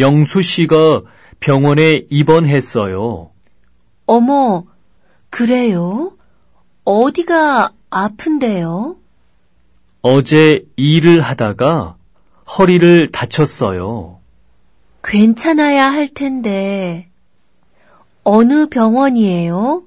영수 씨가 병원에 입원했어요. 어머, 그래요? 어디가 아픈데요? 어제 일을 하다가 허리를 다쳤어요. 괜찮아야 할 텐데. 어느 병원이에요?